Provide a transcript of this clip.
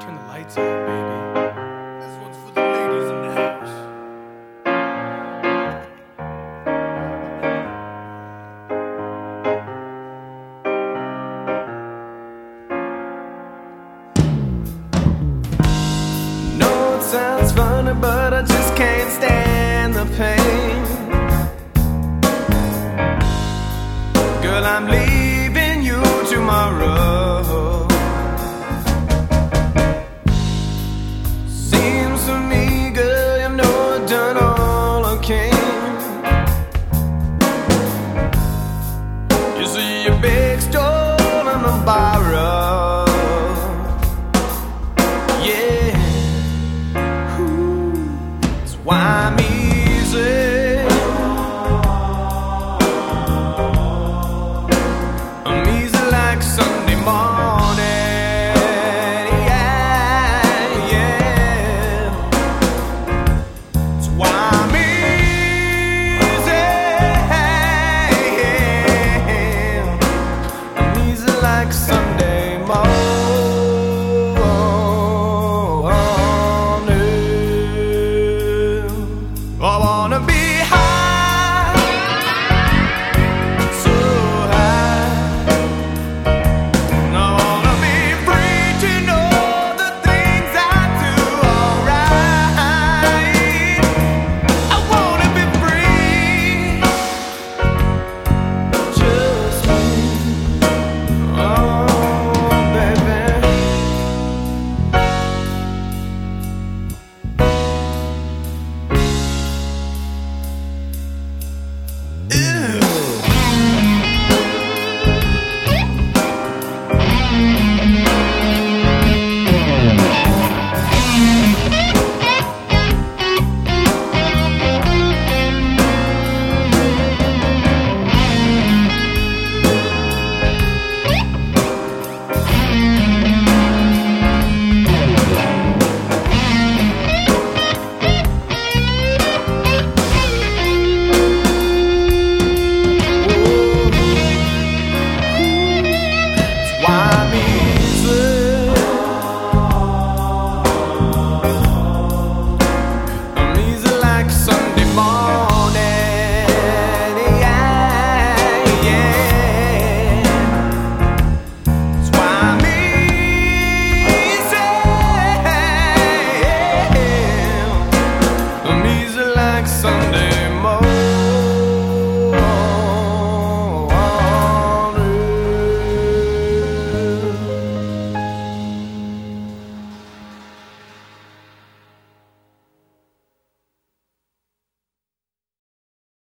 Turn the lights out, baby. This one's for the ladies in the house. No, it sounds funny, but I just can't stand the pain. Girl, I'm leaving. done all I can. You see, you baby.